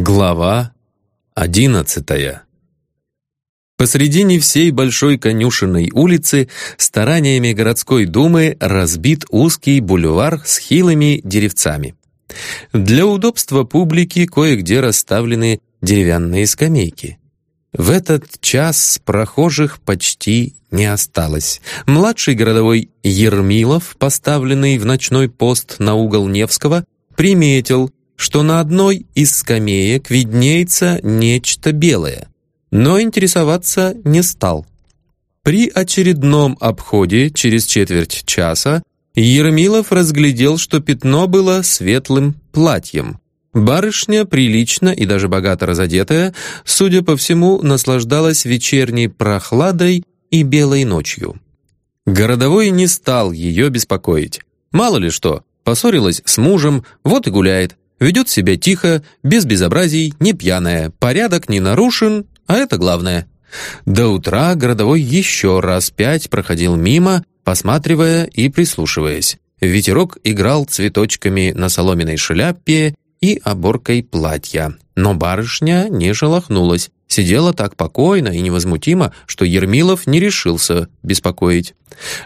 Глава одиннадцатая Посредине всей большой конюшенной улицы стараниями городской думы разбит узкий бульвар с хилыми деревцами. Для удобства публики кое-где расставлены деревянные скамейки. В этот час прохожих почти не осталось. Младший городовой Ермилов, поставленный в ночной пост на угол Невского, приметил, что на одной из скамеек виднеется нечто белое, но интересоваться не стал. При очередном обходе через четверть часа Ермилов разглядел, что пятно было светлым платьем. Барышня, прилично и даже богато разодетая, судя по всему, наслаждалась вечерней прохладой и белой ночью. Городовой не стал ее беспокоить. Мало ли что, поссорилась с мужем, вот и гуляет. Ведет себя тихо, без безобразий, не пьяная, порядок не нарушен, а это главное. До утра городовой еще раз пять проходил мимо, посматривая и прислушиваясь. Ветерок играл цветочками на соломенной шляпе и оборкой платья. Но барышня не шелохнулась, сидела так покойно и невозмутимо, что Ермилов не решился беспокоить.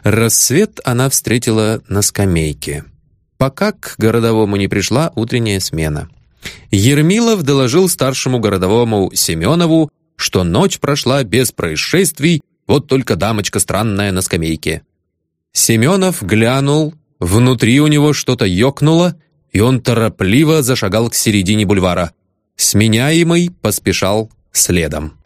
Рассвет она встретила на скамейке пока к городовому не пришла утренняя смена. Ермилов доложил старшему городовому Семенову, что ночь прошла без происшествий, вот только дамочка странная на скамейке. Семенов глянул, внутри у него что-то ёкнуло, и он торопливо зашагал к середине бульвара. Сменяемый поспешал следом.